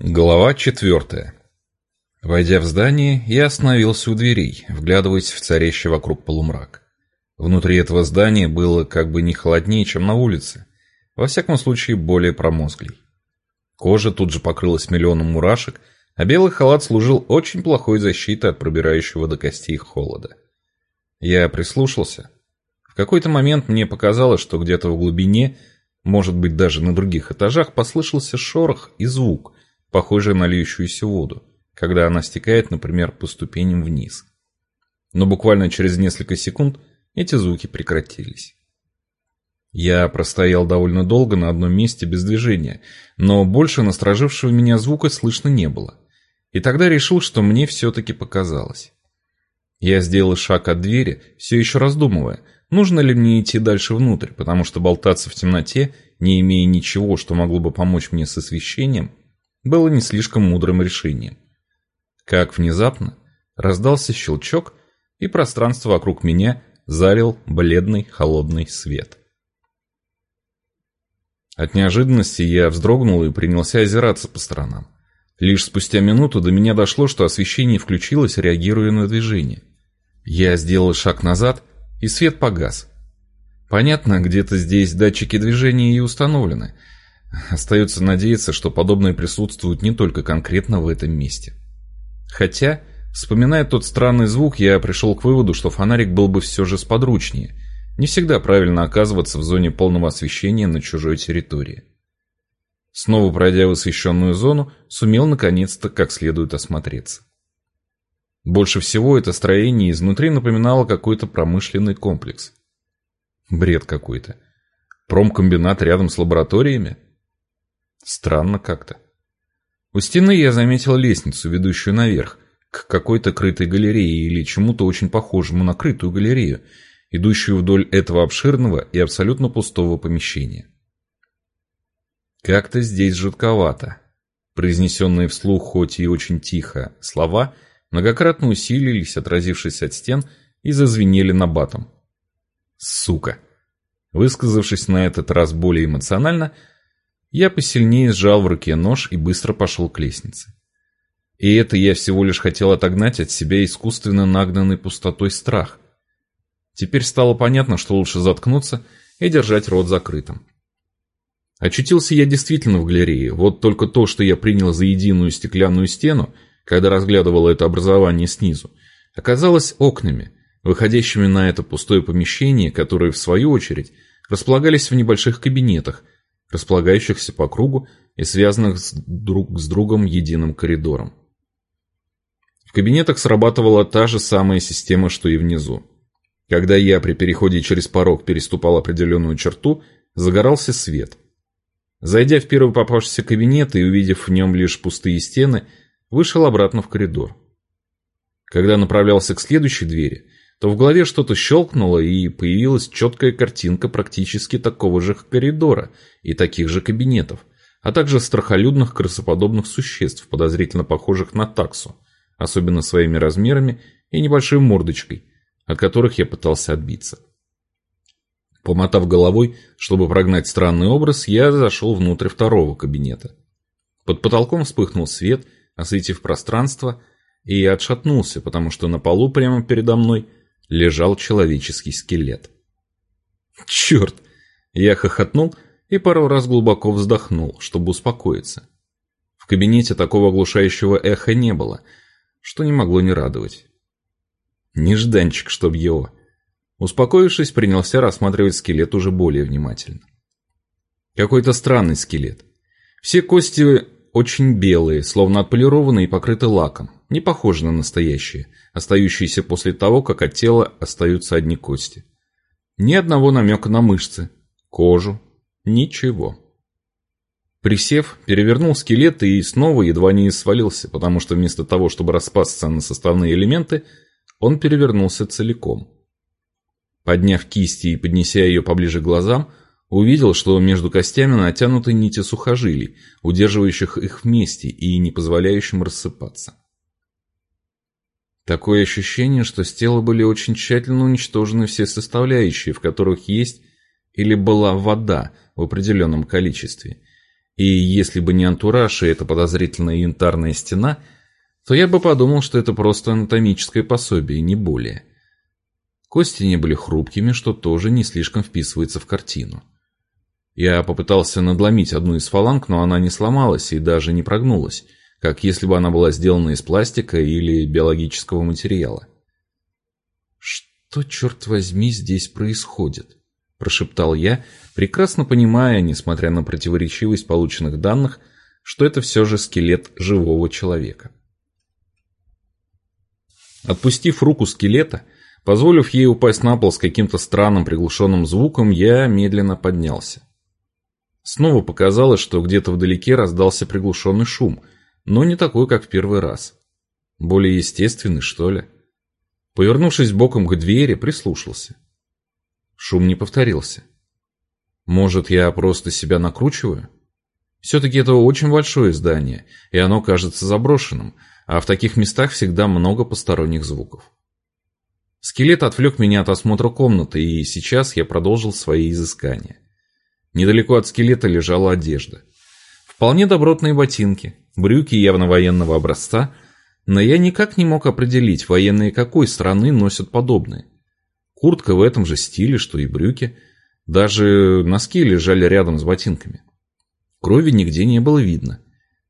Глава четвертая. Войдя в здание, я остановился у дверей, вглядываясь в царящий вокруг полумрак. Внутри этого здания было как бы не холоднее, чем на улице, во всяком случае более промозглей. Кожа тут же покрылась миллионом мурашек, а белый халат служил очень плохой защитой от пробирающего до костей холода. Я прислушался. В какой-то момент мне показалось, что где-то в глубине, может быть даже на других этажах, послышался шорох и звук, похожая на льющуюся воду, когда она стекает, например, по ступеням вниз. Но буквально через несколько секунд эти звуки прекратились. Я простоял довольно долго на одном месте без движения, но больше насторожившего меня звука слышно не было. И тогда решил, что мне все-таки показалось. Я сделал шаг от двери, все еще раздумывая, нужно ли мне идти дальше внутрь, потому что болтаться в темноте, не имея ничего, что могло бы помочь мне с освещением, было не слишком мудрым решением. Как внезапно раздался щелчок, и пространство вокруг меня залил бледный холодный свет. От неожиданности я вздрогнул и принялся озираться по сторонам. Лишь спустя минуту до меня дошло, что освещение включилось, реагируя на движение. Я сделал шаг назад, и свет погас. Понятно, где-то здесь датчики движения и установлены, Остается надеяться, что подобное присутствует не только конкретно в этом месте. Хотя, вспоминая тот странный звук, я пришел к выводу, что фонарик был бы все же сподручнее. Не всегда правильно оказываться в зоне полного освещения на чужой территории. Снова пройдя в освещенную зону, сумел наконец-то как следует осмотреться. Больше всего это строение изнутри напоминало какой-то промышленный комплекс. Бред какой-то. Промкомбинат рядом с лабораториями? Странно как-то. У стены я заметил лестницу, ведущую наверх, к какой-то крытой галерее или чему-то очень похожему на крытую галерею, идущую вдоль этого обширного и абсолютно пустого помещения. Как-то здесь жутковато. Произнесенные вслух, хоть и очень тихо, слова многократно усилились, отразившись от стен, и зазвенели на батом. Сука. Высказавшись на этот раз более эмоционально, я посильнее сжал в руке нож и быстро пошел к лестнице. И это я всего лишь хотел отогнать от себя искусственно нагнанный пустотой страх. Теперь стало понятно, что лучше заткнуться и держать рот закрытым. Очутился я действительно в галерее, вот только то, что я принял за единую стеклянную стену, когда разглядывал это образование снизу, оказалось окнами, выходящими на это пустое помещение, которые, в свою очередь, располагались в небольших кабинетах, располагающихся по кругу и связанных с друг с другом единым коридором. В кабинетах срабатывала та же самая система, что и внизу. Когда я при переходе через порог переступал определенную черту, загорался свет. Зайдя в первый попавшийся кабинет и увидев в нем лишь пустые стены, вышел обратно в коридор. Когда направлялся к следующей двери, то в голове что-то щелкнуло, и появилась четкая картинка практически такого же коридора и таких же кабинетов, а также страхолюдных крысоподобных существ, подозрительно похожих на таксу, особенно своими размерами и небольшой мордочкой, от которых я пытался отбиться. Помотав головой, чтобы прогнать странный образ, я зашел внутрь второго кабинета. Под потолком вспыхнул свет, осветив пространство, и отшатнулся, потому что на полу прямо передо мной – лежал человеческий скелет. Черт! Я хохотнул и пару раз глубоко вздохнул, чтобы успокоиться. В кабинете такого оглушающего эха не было, что не могло не радовать. Нежданчик, чтоб его. Успокоившись, принялся рассматривать скелет уже более внимательно. Какой-то странный скелет. Все кости очень белые, словно отполированные и покрыты лаком не похожи на настоящие, остающиеся после того, как от тела остаются одни кости. Ни одного намека на мышцы, кожу, ничего. Присев, перевернул скелет и снова едва не свалился, потому что вместо того, чтобы распасться на составные элементы, он перевернулся целиком. Подняв кисти и поднеся ее поближе к глазам, увидел, что между костями натянуты нити сухожилий, удерживающих их вместе и не позволяющим рассыпаться. Такое ощущение, что с тела были очень тщательно уничтожены все составляющие, в которых есть или была вода в определенном количестве. И если бы не антураж и эта подозрительная янтарная стена, то я бы подумал, что это просто анатомическое пособие, не более. Кости не были хрупкими, что тоже не слишком вписывается в картину. Я попытался надломить одну из фаланг, но она не сломалась и даже не прогнулась, как если бы она была сделана из пластика или биологического материала. «Что, черт возьми, здесь происходит?» – прошептал я, прекрасно понимая, несмотря на противоречивость полученных данных, что это все же скелет живого человека. Отпустив руку скелета, позволив ей упасть на пол с каким-то странным приглушенным звуком, я медленно поднялся. Снова показалось, что где-то вдалеке раздался приглушенный шум, но не такой, как в первый раз. Более естественный, что ли. Повернувшись боком к двери, прислушался. Шум не повторился. Может, я просто себя накручиваю? Все-таки это очень большое здание, и оно кажется заброшенным, а в таких местах всегда много посторонних звуков. Скелет отвлек меня от осмотра комнаты, и сейчас я продолжил свои изыскания. Недалеко от скелета лежала одежда. Вполне добротные ботинки, брюки явно военного образца, но я никак не мог определить, военные какой страны носят подобные. Куртка в этом же стиле, что и брюки. Даже носки лежали рядом с ботинками. Крови нигде не было видно.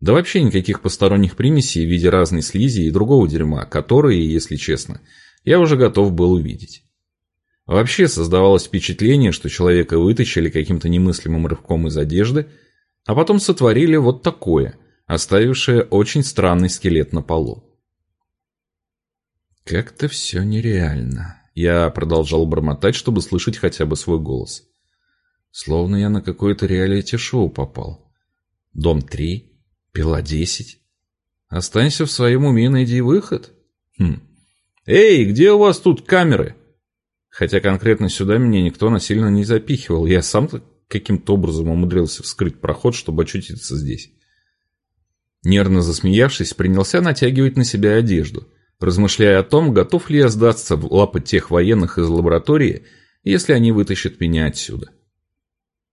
Да вообще никаких посторонних примесей в виде разной слизи и другого дерьма, которые, если честно, я уже готов был увидеть. Вообще создавалось впечатление, что человека вытащили каким-то немыслимым рывком из одежды, а потом сотворили вот такое, оставившее очень странный скелет на полу. Как-то все нереально. Я продолжал бормотать, чтобы слышать хотя бы свой голос. Словно я на какое-то реалити-шоу попал. Дом 3, пила 10. Останься в своем уме, найди выход. Хм. Эй, где у вас тут камеры? Хотя конкретно сюда меня никто насильно не запихивал. Я сам каким-то образом умудрился вскрыть проход, чтобы очутиться здесь. Нервно засмеявшись, принялся натягивать на себя одежду, размышляя о том, готов ли я сдаться в лапы тех военных из лаборатории, если они вытащат меня отсюда.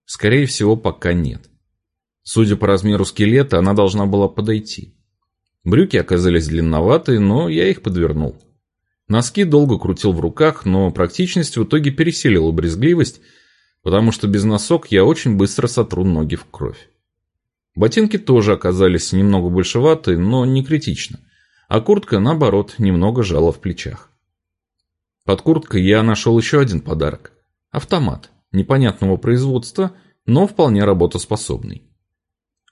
Скорее всего, пока нет. Судя по размеру скелета, она должна была подойти. Брюки оказались длинноватые, но я их подвернул. Носки долго крутил в руках, но практичность в итоге пересилила брезгливость, потому что без носок я очень быстро сотру ноги в кровь. Ботинки тоже оказались немного большеваты, но не критично, а куртка, наоборот, немного жала в плечах. Под курткой я нашел еще один подарок – автомат, непонятного производства, но вполне работоспособный.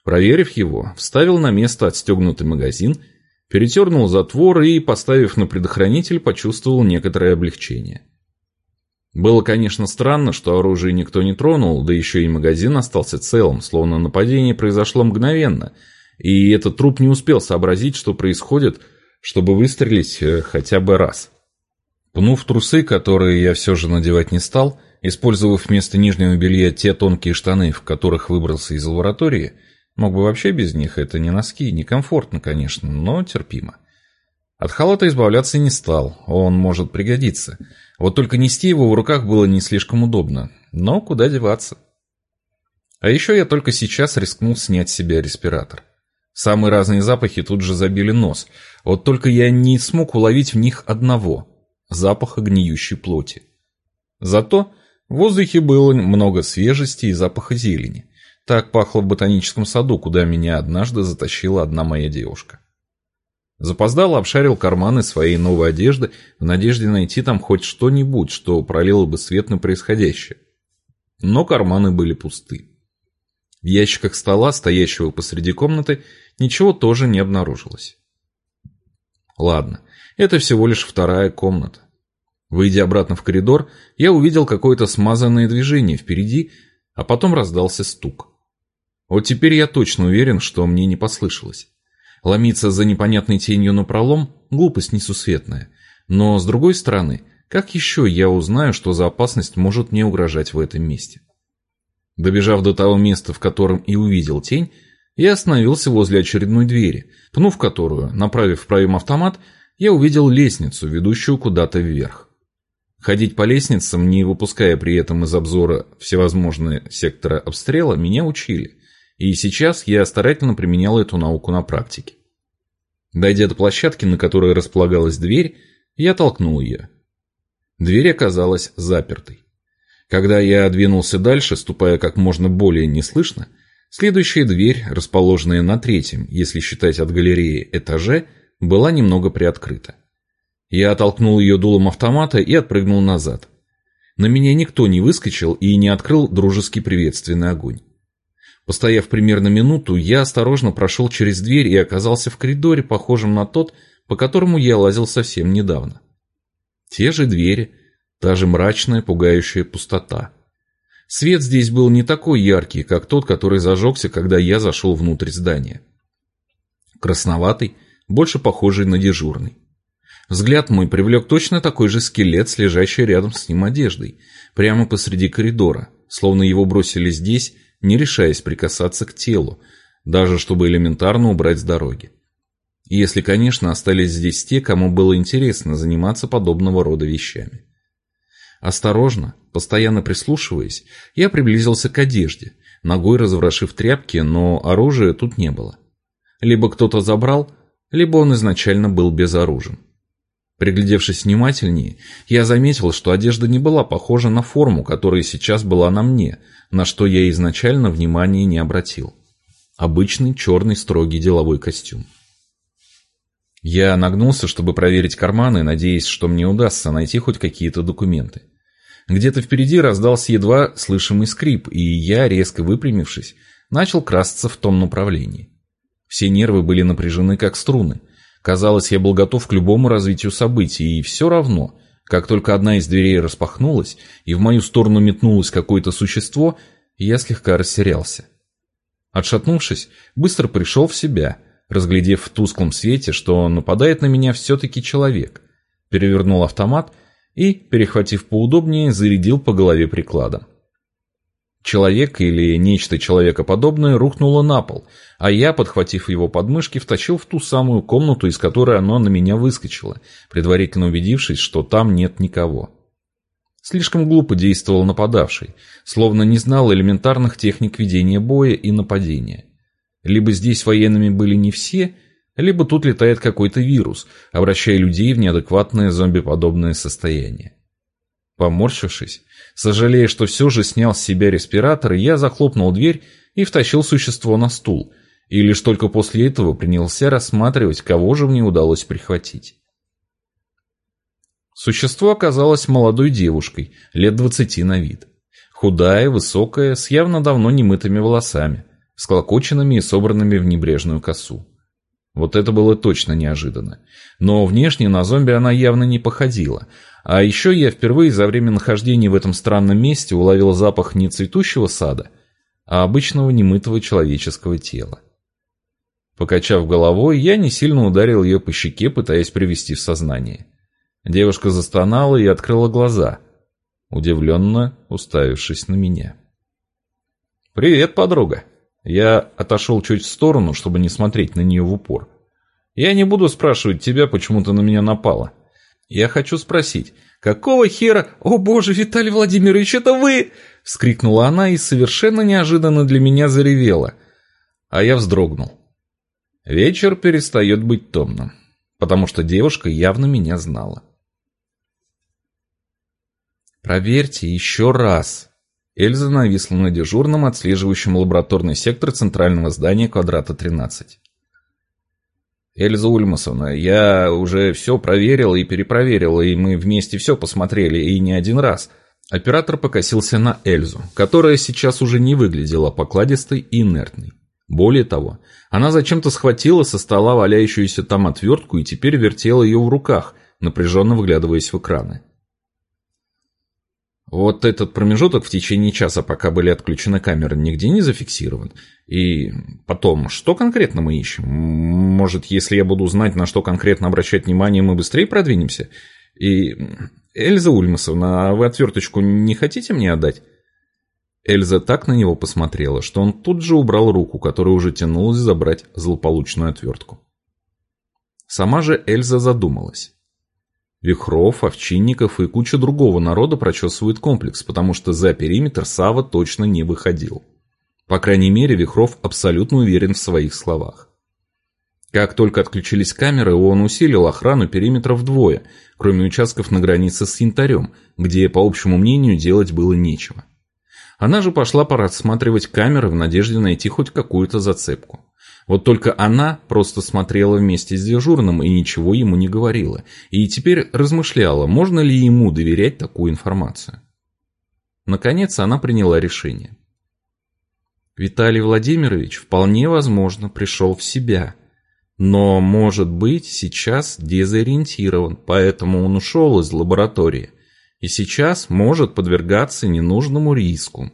Проверив его, вставил на место отстегнутый магазин – Перетернул затвор и, поставив на предохранитель, почувствовал некоторое облегчение. Было, конечно, странно, что оружие никто не тронул, да еще и магазин остался целым, словно нападение произошло мгновенно, и этот труп не успел сообразить, что происходит, чтобы выстрелить э, хотя бы раз. Пнув трусы, которые я все же надевать не стал, использовав вместо нижнего белья те тонкие штаны, в которых выбрался из лаборатории, Мог бы вообще без них, это не носки, некомфортно, конечно, но терпимо. От халата избавляться не стал, он может пригодиться. Вот только нести его в руках было не слишком удобно, но куда деваться. А еще я только сейчас рискнул снять с себя респиратор. Самые разные запахи тут же забили нос, вот только я не смог уловить в них одного – запаха гниющей плоти. Зато в воздухе было много свежести и запаха зелени. Так пахло в ботаническом саду, куда меня однажды затащила одна моя девушка. Запоздало обшарил карманы своей новой одежды в надежде найти там хоть что-нибудь, что пролило бы свет на происходящее. Но карманы были пусты. В ящиках стола, стоящего посреди комнаты, ничего тоже не обнаружилось. Ладно, это всего лишь вторая комната. Выйдя обратно в коридор, я увидел какое-то смазанное движение впереди, а потом раздался стук. Вот теперь я точно уверен, что мне не послышалось. Ломиться за непонятной тенью на пролом – глупость несусветная. Но, с другой стороны, как еще я узнаю, что за опасность может мне угрожать в этом месте? Добежав до того места, в котором и увидел тень, я остановился возле очередной двери, пнув которую, направив проем автомат, я увидел лестницу, ведущую куда-то вверх. Ходить по лестницам, не выпуская при этом из обзора всевозможные секторы обстрела, меня учили И сейчас я старательно применял эту науку на практике. Дойдя до площадки, на которой располагалась дверь, я толкнул ее. Дверь оказалась запертой. Когда я двинулся дальше, ступая как можно более неслышно, следующая дверь, расположенная на третьем, если считать от галереи, этаже, была немного приоткрыта. Я оттолкнул ее дулом автомата и отпрыгнул назад. На меня никто не выскочил и не открыл дружеский приветственный огонь. Постояв примерно минуту, я осторожно прошел через дверь и оказался в коридоре, похожем на тот, по которому я лазил совсем недавно. Те же двери, та же мрачная, пугающая пустота. Свет здесь был не такой яркий, как тот, который зажегся, когда я зашел внутрь здания. Красноватый, больше похожий на дежурный. Взгляд мой привлек точно такой же скелет с лежащей рядом с ним одеждой, прямо посреди коридора, словно его бросили здесь, не решаясь прикасаться к телу, даже чтобы элементарно убрать с дороги. Если, конечно, остались здесь те, кому было интересно заниматься подобного рода вещами. Осторожно, постоянно прислушиваясь, я приблизился к одежде, ногой разворошив тряпки, но оружия тут не было. Либо кто-то забрал, либо он изначально был безоружен. Приглядевшись внимательнее, я заметил, что одежда не была похожа на форму, которая сейчас была на мне, на что я изначально внимания не обратил. Обычный черный строгий деловой костюм. Я нагнулся, чтобы проверить карманы, надеясь, что мне удастся найти хоть какие-то документы. Где-то впереди раздался едва слышимый скрип, и я, резко выпрямившись, начал красться в том направлении. Все нервы были напряжены, как струны. Казалось, я был готов к любому развитию событий, и все равно, как только одна из дверей распахнулась, и в мою сторону метнулось какое-то существо, я слегка растерялся. Отшатнувшись, быстро пришел в себя, разглядев в тусклом свете, что нападает на меня все-таки человек, перевернул автомат и, перехватив поудобнее, зарядил по голове прикладом. Человек или нечто человекоподобное рухнуло на пол, а я, подхватив его подмышки, втащил в ту самую комнату, из которой оно на меня выскочило, предварительно убедившись, что там нет никого. Слишком глупо действовал нападавший, словно не знал элементарных техник ведения боя и нападения. Либо здесь военными были не все, либо тут летает какой-то вирус, обращая людей в неадекватное зомбиподобное состояние. Поморщившись, сожалея, что все же снял с себя респиратор, я захлопнул дверь и втащил существо на стул, и лишь только после этого принялся рассматривать, кого же мне удалось прихватить. Существо оказалось молодой девушкой, лет двадцати на вид. Худая, высокая, с явно давно немытыми волосами, склокоченными и собранными в небрежную косу. Вот это было точно неожиданно. Но внешне на зомби она явно не походила, а еще я впервые за время нахождения в этом странном месте уловил запах не цветущего сада, а обычного немытого человеческого тела. Покачав головой, я не сильно ударил ее по щеке, пытаясь привести в сознание. Девушка застонала и открыла глаза, удивленно уставившись на меня. «Привет, подруга!» Я отошел чуть в сторону, чтобы не смотреть на нее в упор. «Я не буду спрашивать тебя, почему ты на меня напала. Я хочу спросить, какого хера... О боже, Виталий Владимирович, это вы!» Вскрикнула она и совершенно неожиданно для меня заревела. А я вздрогнул. Вечер перестает быть томным, потому что девушка явно меня знала. «Проверьте еще раз». Эльза нависла на дежурном, отслеживающем лабораторный сектор центрального здания квадрата 13. Эльза Ульмасовна, я уже все проверил и перепроверил, и мы вместе все посмотрели, и не один раз. Оператор покосился на Эльзу, которая сейчас уже не выглядела покладистой и инертной. Более того, она зачем-то схватила со стола валяющуюся там отвертку и теперь вертела ее в руках, напряженно выглядываясь в экраны. Вот этот промежуток в течение часа, пока были отключены камеры, нигде не зафиксирован. И потом, что конкретно мы ищем? Может, если я буду знать, на что конкретно обращать внимание, мы быстрее продвинемся? И... Эльза Ульмасовна, а вы отверточку не хотите мне отдать? Эльза так на него посмотрела, что он тут же убрал руку, которая уже тянулась забрать злополучную отвертку. Сама же Эльза задумалась. Вихров, овчинников и куча другого народа прочесывают комплекс, потому что за периметр Сава точно не выходил. По крайней мере, Вихров абсолютно уверен в своих словах. Как только отключились камеры, он усилил охрану периметра вдвое, кроме участков на границе с Янтарем, где, по общему мнению, делать было нечего. Она же пошла порассматривать камеры в надежде найти хоть какую-то зацепку. Вот только она просто смотрела вместе с дежурным и ничего ему не говорила, и теперь размышляла, можно ли ему доверять такую информацию. Наконец она приняла решение. Виталий Владимирович вполне возможно пришел в себя, но, может быть, сейчас дезориентирован, поэтому он ушел из лаборатории и сейчас может подвергаться ненужному риску.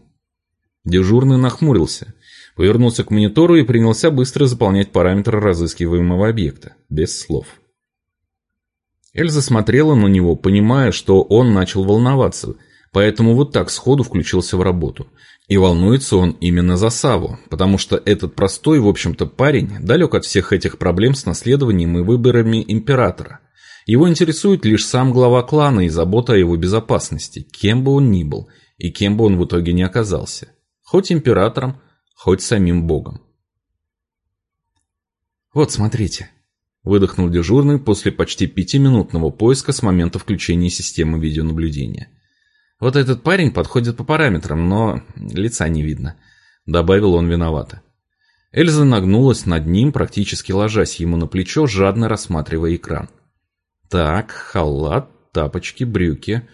Дежурный нахмурился, повернулся к монитору и принялся быстро заполнять параметры разыскиваемого объекта, без слов. Эльза смотрела на него, понимая, что он начал волноваться, поэтому вот так сходу включился в работу. И волнуется он именно за Саву, потому что этот простой, в общем-то, парень далек от всех этих проблем с наследованием и выборами императора. Его интересует лишь сам глава клана и забота о его безопасности, кем бы он ни был, и кем бы он в итоге не оказался. Хоть императором, хоть самим богом. «Вот, смотрите», – выдохнул дежурный после почти пятиминутного поиска с момента включения системы видеонаблюдения. «Вот этот парень подходит по параметрам, но лица не видно», – добавил он виновато. Эльза нагнулась над ним, практически ложась ему на плечо, жадно рассматривая экран. Так, халат, тапочки, брюки.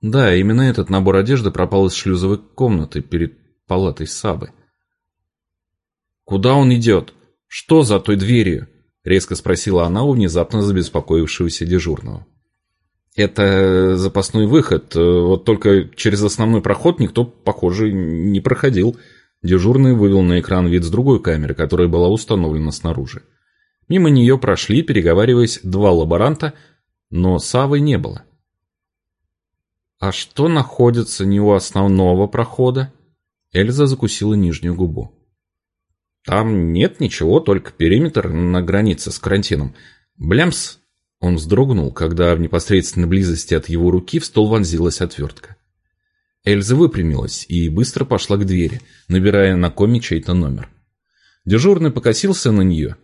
Да, именно этот набор одежды пропал из шлюзовой комнаты перед палатой Сабы. «Куда он идет? Что за той дверью?» — резко спросила она у внезапно забеспокоившегося дежурного. «Это запасной выход, вот только через основной проход никто, похоже, не проходил». Дежурный вывел на экран вид с другой камеры, которая была установлена снаружи. Мимо нее прошли, переговариваясь, два лаборанта — но Савы не было. «А что находится не у основного прохода?» Эльза закусила нижнюю губу. «Там нет ничего, только периметр на границе с карантином. Блямс!» Он вздрогнул, когда в непосредственной близости от его руки в стол вонзилась отвертка. Эльза выпрямилась и быстро пошла к двери, набирая на коме чей-то номер. Дежурный покосился на нее,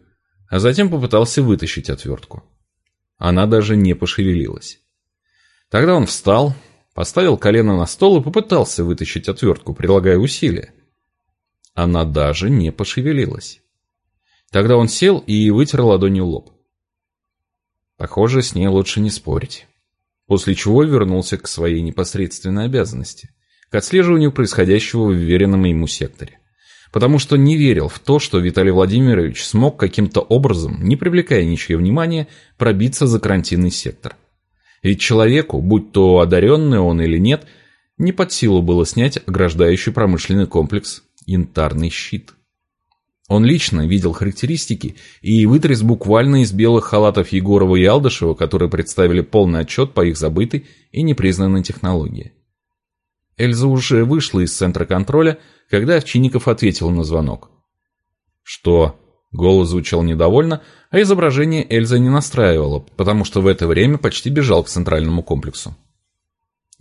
а затем попытался вытащить отвертку. Она даже не пошевелилась. Тогда он встал, поставил колено на стол и попытался вытащить отвертку, прилагая усилия. Она даже не пошевелилась. Тогда он сел и вытер ладонью лоб. Похоже, с ней лучше не спорить. После чего вернулся к своей непосредственной обязанности, к отслеживанию происходящего в веренном ему секторе потому что не верил в то, что Виталий Владимирович смог каким-то образом, не привлекая ничьего внимания, пробиться за карантинный сектор. Ведь человеку, будь то одаренный он или нет, не под силу было снять ограждающий промышленный комплекс «Янтарный щит». Он лично видел характеристики и вытряс буквально из белых халатов Егорова и Алдышева, которые представили полный отчет по их забытой и непризнанной технологии. Эльза уже вышла из центра контроля, когда Овчинников ответил на звонок. «Что?» Голос звучал недовольно, а изображение Эльза не настраивало, потому что в это время почти бежал к центральному комплексу.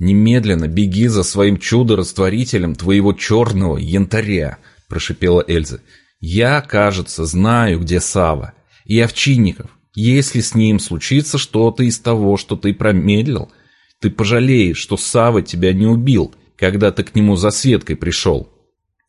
«Немедленно беги за своим чудо-растворителем твоего черного янтаря», – прошипела Эльза. «Я, кажется, знаю, где Сава и Овчинников. Если с ним случится что-то из того, что ты промедлил, ты пожалеешь, что Сава тебя не убил, когда ты к нему за Светкой пришел».